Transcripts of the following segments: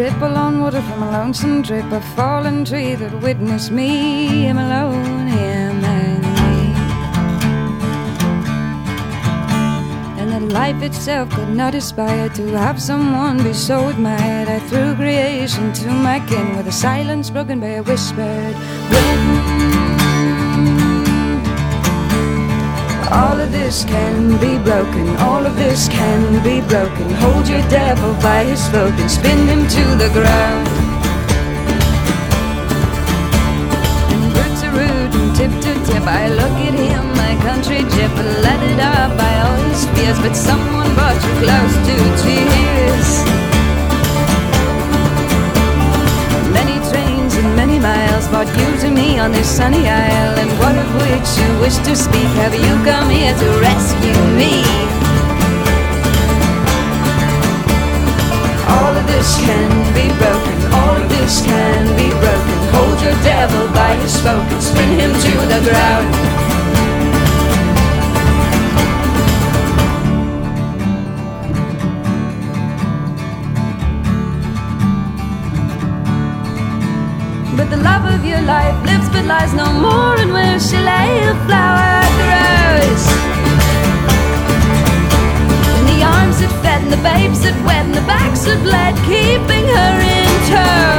ripple on water from a lonesome trip, a fallen tree that witnessed me, him alone, him and me. And that life itself could not aspire to have someone be so admired. I threw creation to my kin with a silence broken by a whispered wind. All of this can be broken, all of this can be broken. Hold your devil by his throat and spin him to the ground. And roots are root and tip to tip. I look at him, my country jip, let it up by all his fears. But someone brought you close to tears. Miles brought you to me on this sunny isle. And what of which you wish to speak? Have you come here to rescue me? All of this can be broken, all of this can be broken. Hold your devil by his throat and spin him to the ground. The love of your life lives but lies no more, and where she lay, a flower grows. In the arms that fed, and the babes that wed, and the backs that bled, keeping her in tow.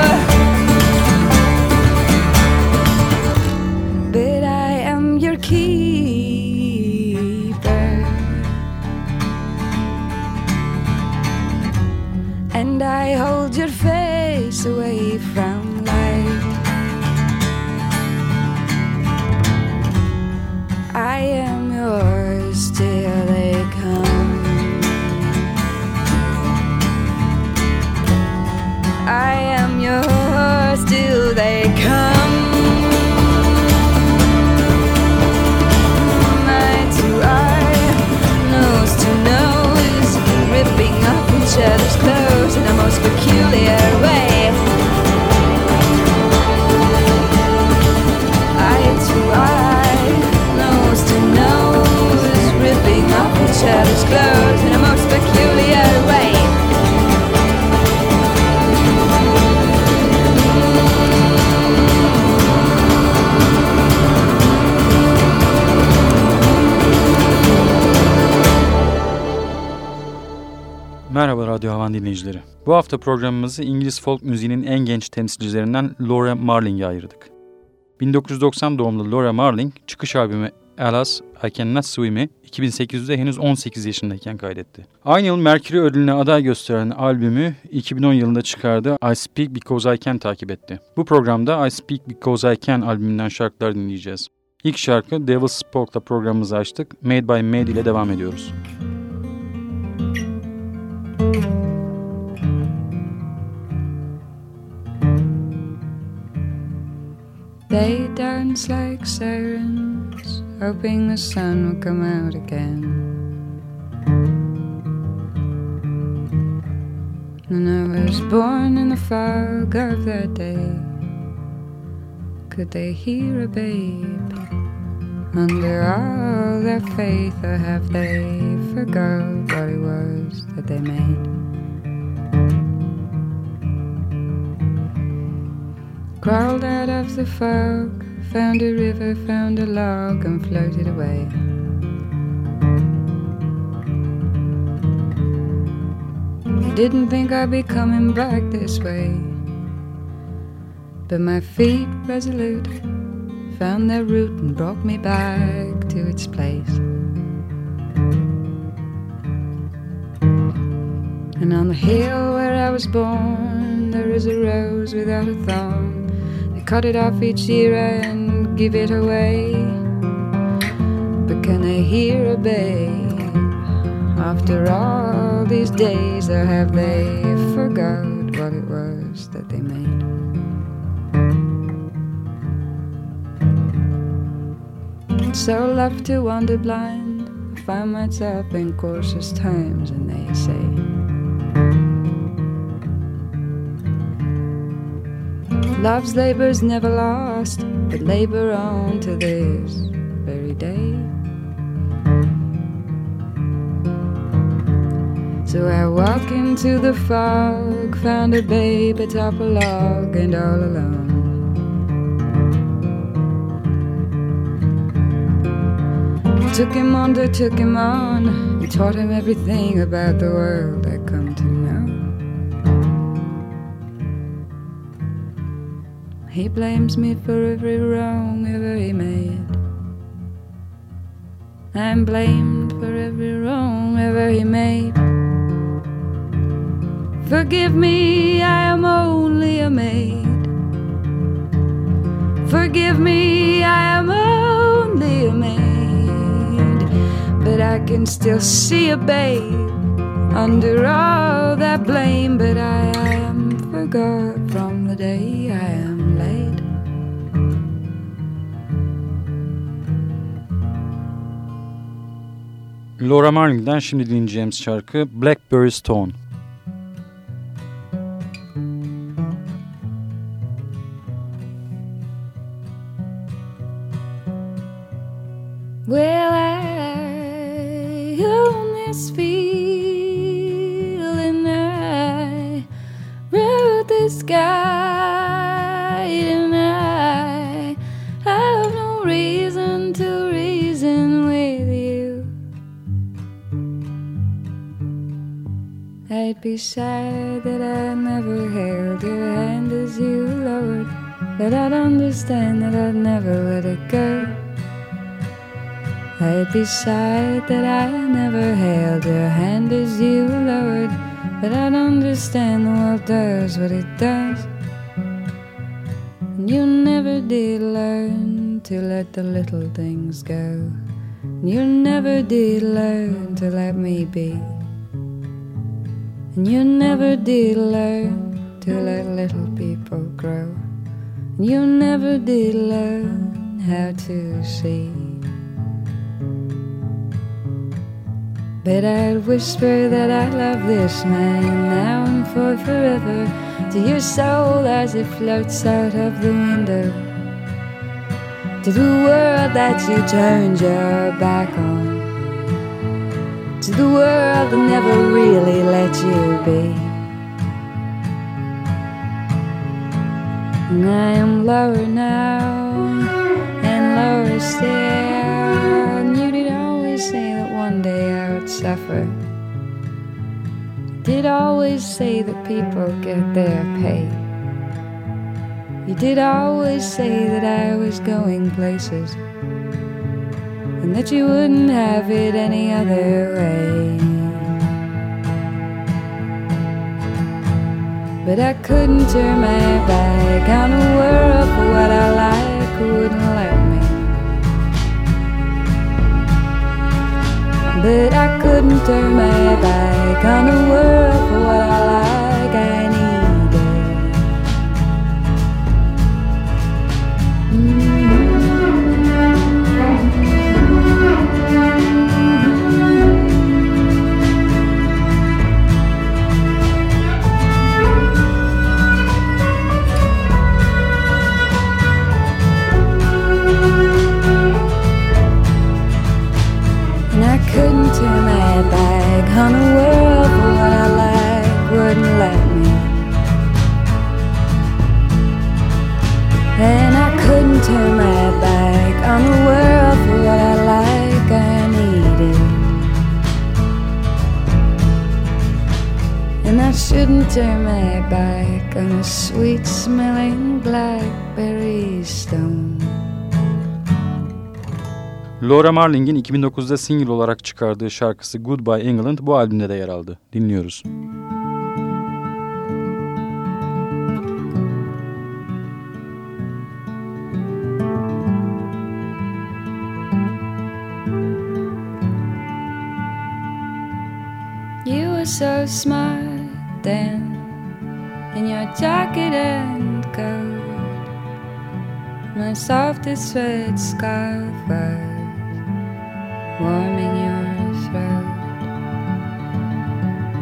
But I am your keeper, and I hold your face away from I am yours till they come. I am yours till they come. Eye to eye, nose to nose, ripping up each other's clothes in the most peculiar way. Merhaba Radyo Havan dinleyicileri. Bu hafta programımızı İngiliz folk müziğinin en genç temsilcilerinden Laura Marling'e ayırdık. 1990 doğumlu Laura Marling, çıkış albümü Alas, I Cannot Swim'i 2008'de henüz 18 yaşındayken kaydetti. Aynı yıl Mercury ödülüne aday gösteren albümü 2010 yılında çıkardığı I Speak Because I Can takip etti. Bu programda I Speak Because I Can albümünden şarkılar dinleyeceğiz. İlk şarkı Devil's Spoke'la programımızı açtık. Made by Made ile devam ediyoruz. They dance like sirens, hoping the sun will come out again. And I was born in the fog of that day. Could they hear a babe? Under all their faith, or have they forgot what it was that they made? Crawled out of the fog, found a river, found a log, and floated away. Didn't think I'd be coming back this way, but my feet resolute found their route and brought me back to its place. And on the hill where I was born, there is a rose without a thorn. Cut it off each year and give it away. But can I hear a babe After all these days, or have they forgot what it was that they made? So left to wander blind, I find myself in cautious times, and they say. Love's labor's never lost, but labor on to this very day. So I walk into the fog, found a babe atop a log, and all alone. Took him under, took him on, and taught him everything about the world I come to He blames me for every wrong ever he made. I'm blamed for every wrong ever he made. Forgive me, I am only a maid. Forgive me, I am only a maid. But I can still see a babe under all that blame. But I, am forgot from the day Laura Marling'den şimdi dinleyeceğimiz şarkı Blackberry Stone. Be sad that I never held your hand as you lowered, but I'd understand that I'd never let it go. I'd be sad that I never held your hand as you lowered, but I'd understand the world does what it does. And you never did learn to let the little things go. And you never did learn to let me be. And you never did learn to let little people grow. And you never did learn how to see. But I'd whisper that I love this man now and for forever to your soul as it floats out of the window. To the world that you turned your back on. To the world that never really let you be. And I am lower now and lower still. And you did always say that one day I would suffer. You did always say that people get their pay. You did always say that I was going places and that you wouldn't have it any other way. But I couldn't turn my back on a world for what I like wouldn't let me. But I couldn't turn my back on a world for what I like Laura Marling'in 2009'da single olarak çıkardığı şarkısı Goodbye England bu albümde de yer aldı. Dinliyoruz. were so smart then in your jacket and coat. My softest red scarf was warming your throat.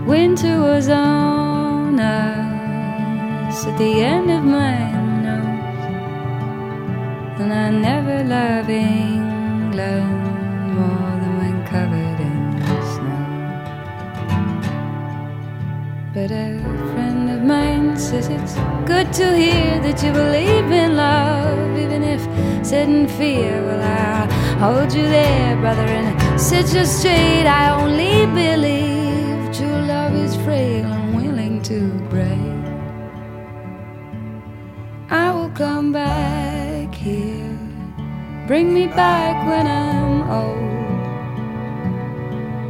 Winter was on us at the end of my nose, and I never loved England more than when covered in snow. But a friend of mine says it's good to hear that you believe in love, even if said in fear. Well, I'll hold you there, brother, and set you straight. I only believe true love is frail and willing to break. I will come back here, bring me back when I'm old.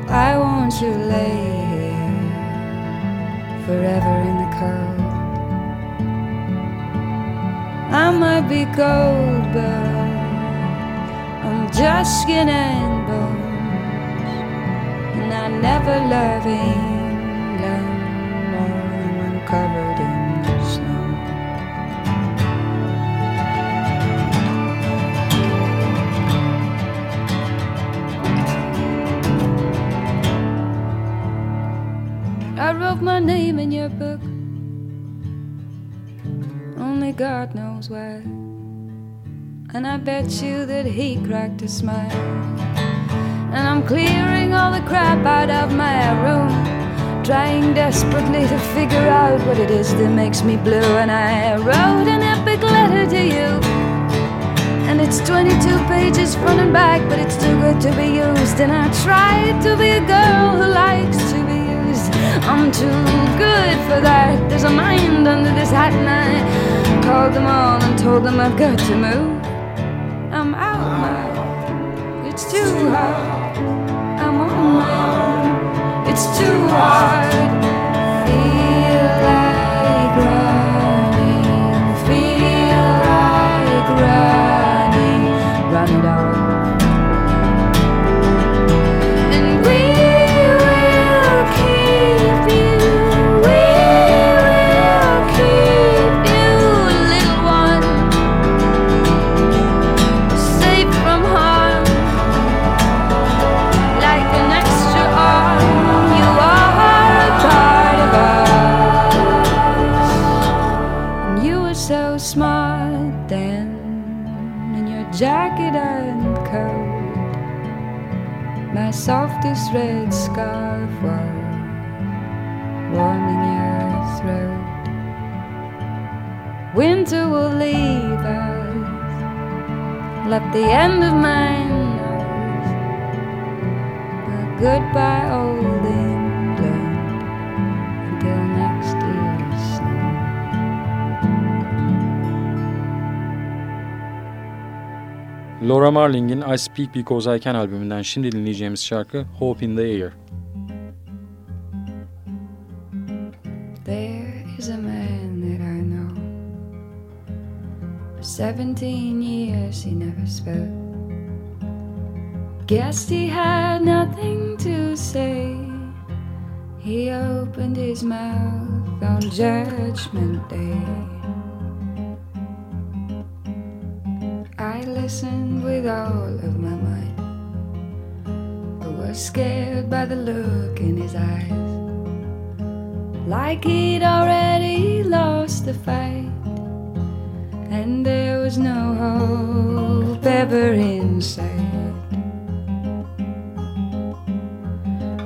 I want you lay here forever in the cold. I might be cold, but just skin and bones. And I never love England more than when covered in snow. I wrote my name in your book. Only God knows why. And I bet you that he cracked a smile. And I'm clearing all the crap out of my room. Trying desperately to figure out what it is that makes me blue. And I wrote an epic letter to you. And it's 22 pages front and back, but it's too good to be used. And I tried to be a girl who likes to be used. I'm too good for that. There's a mind under this hat, and I called them all and told them I've got to move. I'm out now. It's too hard. I'm on my own. It's too hard. My softest red scarf was warming your throat. Winter will leave us left the end of. A goodbye, old Laura Marling'in I Speak Because I Can albümünden şimdi dinleyeceğimiz şarkı Hope in the Air. There is a man that I know. For 17 years he never spoke. Guessed he had nothing to say. He opened his mouth on Judgment Day. Listened with all of my might, but was scared by the look in his eyes like he'd already lost the fight, and there was no hope ever in sight.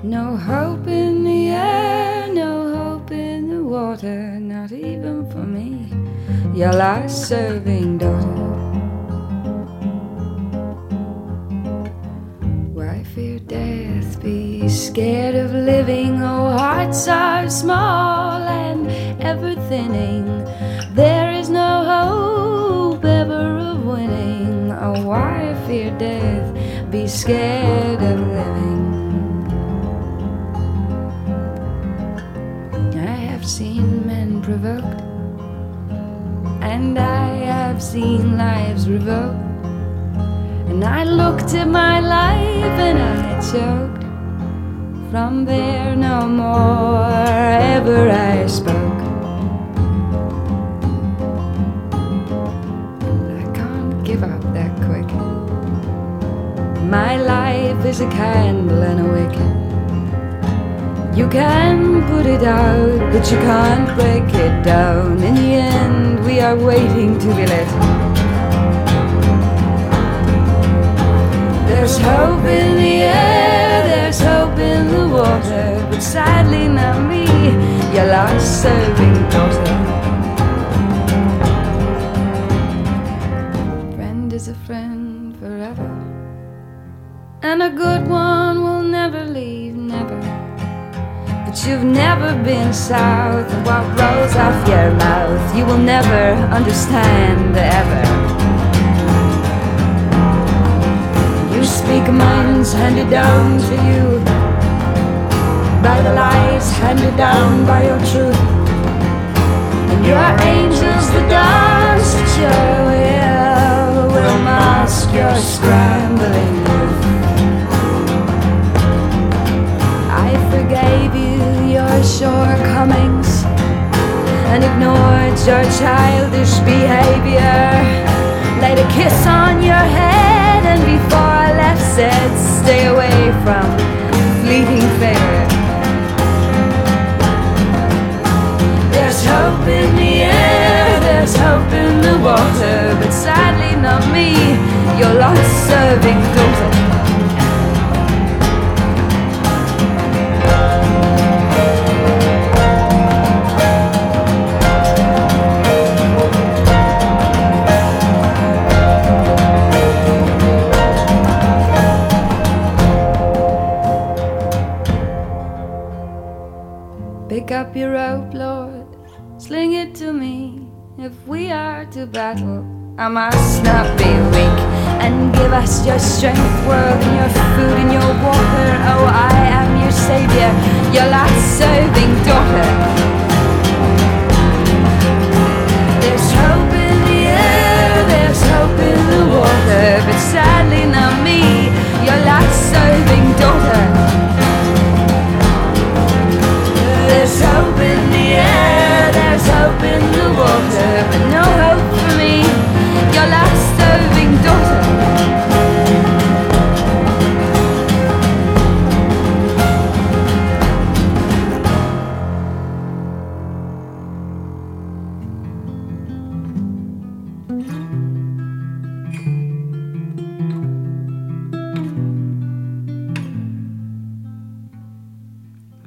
No hope in the air, no hope in the water, not even for me, your last serving dog. Scared of living. Oh, hearts are small and ever thinning. There is no hope ever of winning. Oh, why fear death? Be scared of living. I have seen men provoked, and I have seen lives revoked. And I looked at my life and I choked From there, no more ever I spoke. I can't give up that quick. My life is a candle and a wick. You can put it out, but you can't break it down. In the end, we are waiting to be lit. There's hope in the air, sadly not me, your last serving daughter. Friend is a friend forever, and a good one will never leave, never. But you've never been south of what rolls off your mouth. You will never understand ever. You speak minds handed down to you by the lies handed down by your truth. And your angels that dance at your will will mask your scrambling youth. I forgave you your shortcomings and ignored your childish behavior. Laid a kiss on your head and before I left said, Stay away from fleeting favor. Hope in the air, there's hope in the water, but sadly not me, your lost serving daughter. Pick up your rope, Lord, If we are to battle, I must not be weak. And give us your strength, world, and your food and your water. Oh, I am your savior, your last serving daughter. There's hope in the air, there's hope in the water, but sadly not me, your last serving daughter. No hope for me, your last daughter.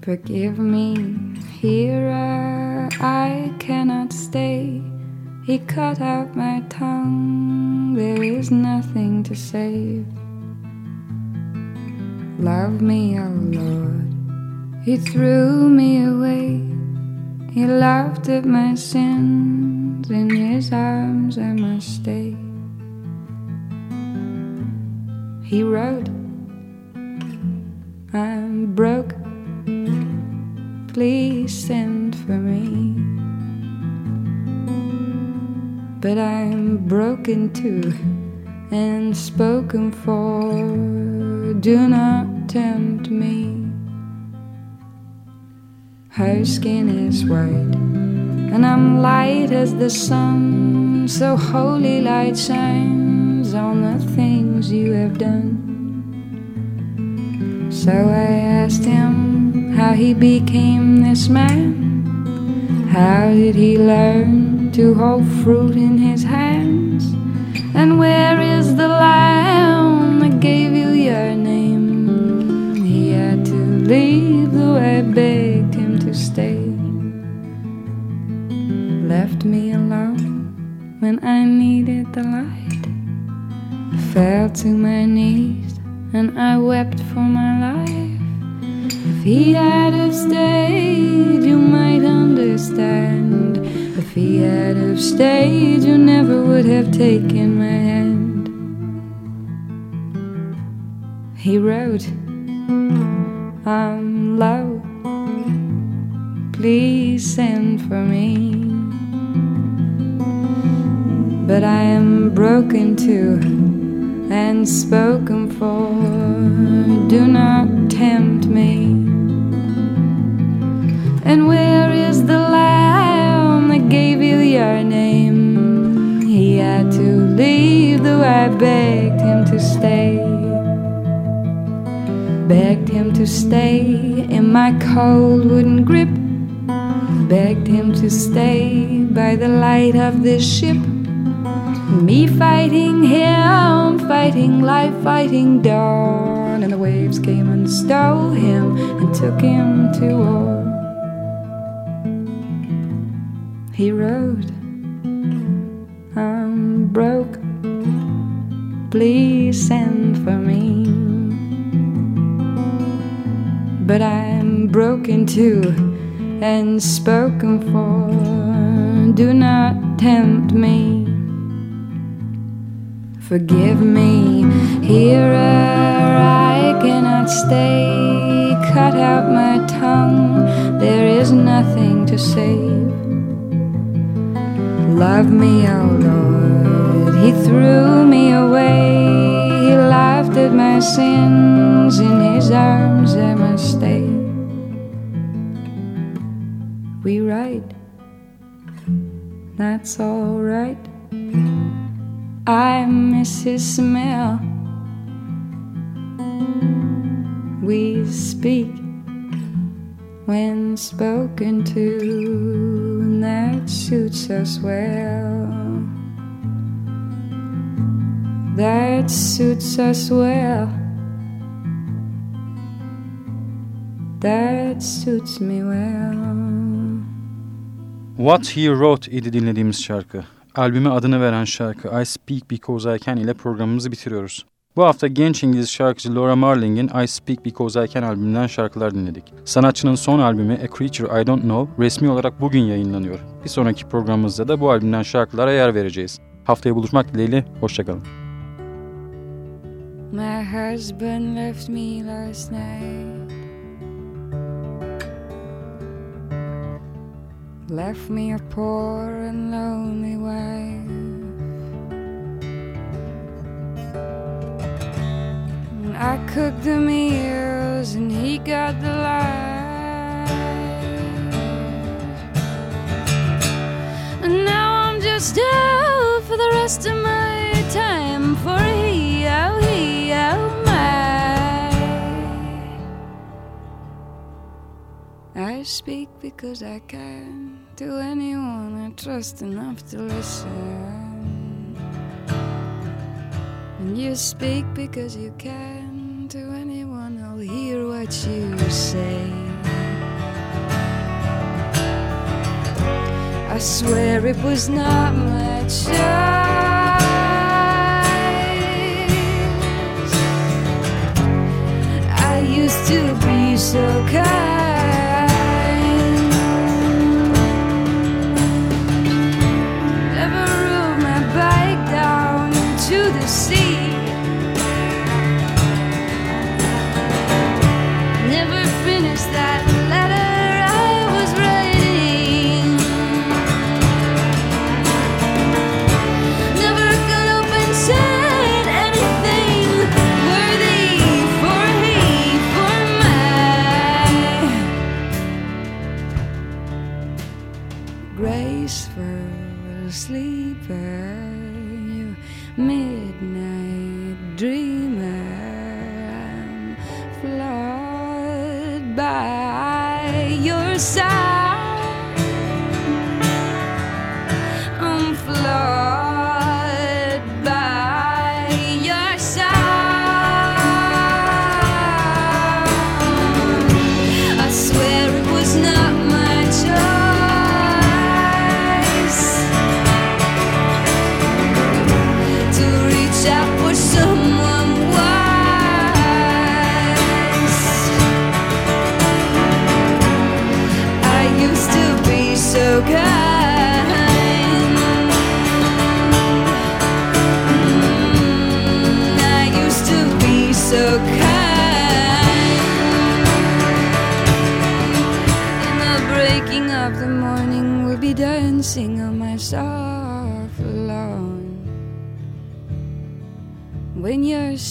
Forgive me, here I cannot stay. He cut out my tongue, there is nothing to save. Love me, oh Lord, He threw me away. He laughed at my sins, in His arms I must stay. He wrote, I'm broke please send But I'm broken too and spoken for. Do not tempt me. Her skin is white, and I'm light as the sun. So holy light shines on the things you have done. So I asked him how he became this man. How did he learn to hold fruit in his hands? And where is the lamb that gave you your name? He had to leave, though I begged him to stay. Left me alone when I needed the light. Fell to my knees and I wept for my life. If he had have stayed, you might understand. Had have stayed, you never would have taken my hand. He wrote, I'm low, please send for me. But I am broken too and spoken for. Do not tempt me. And where is the gave you your name? He had to leave, though I begged him to stay. Begged him to stay in my cold wooden grip. Begged him to stay by the light of this ship. Me fighting him, fighting life, fighting dawn. And the waves came and stole him and took him to war. He wrote, I'm um, broke, please send for me. But I'm broken too and spoken for. Do not tempt me. Forgive me, here I cannot stay. Cut out my tongue, there is nothing to save. Love me, oh Lord, He threw me away. He laughed at my sins, in His arms I must stay. We write, that's alright. I miss his smell. We speak when spoken to, that suits us well. That suits us well. That suits me well. What He Wrote idi dinlediğimiz şarkı. albüme adını veren şarkı I Speak Because I Can ile programımızı bitiriyoruz. Bu hafta genç İngiliz şarkıcı Laura Marling'in I Speak Because I Can albümünden şarkılar dinledik. Sanatçının son albümü A Creature I Don't Know resmi olarak bugün yayınlanıyor. Bir sonraki programımızda da bu albümden şarkılara yer vereceğiz. Haftaya buluşmak dileğiyle, hoşçakalın. My husband left me last night left me a poor and lonely wife. I cooked the meals and he got the life. And now I'm just out for the rest of my time for he, oh, he, oh, my. I speak because I can to anyone I trust enough to listen. You speak because you can to anyone who'll hear what you say. I swear it was not my choice. I used to be so kind.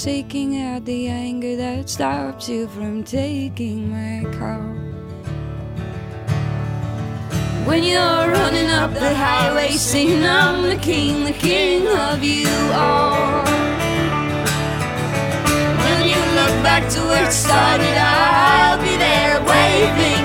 Shaking out the anger that stops you from taking my call. When you're running up the highway singing, I'm the king, the king of you all. When you look back to where it started, I'll be there waving